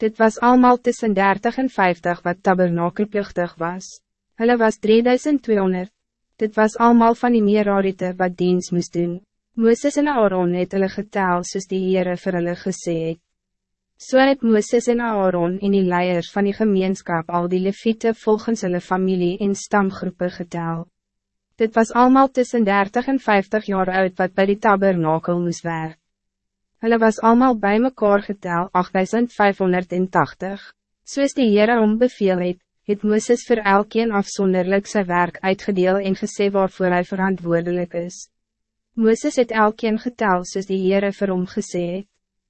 Dit was allemaal tussen 30 en 50 wat tabernakelpluchtig was. Hulle was 3200. Dit was allemaal van die meerarite wat diens moest doen. Mooses en Aaron het hulle getel soos die Heere vir hulle gesê het. So het Mooses en Aaron en die leiers van die gemeenschap al die leviete volgens hulle familie en stamgroepen getel. Dit was allemaal tussen 30 en 50 jaar oud wat bij die tabernakel moest werken. Hulle was allemaal bij mekaar getel 8580. Soos die Heere om beveel het, het Mooses voor elkeen afzonderlijk zijn werk uitgedeel en gesê waarvoor hij verantwoordelijk is. Mooses het elkeen getel soos die Heere vir hom gesê het.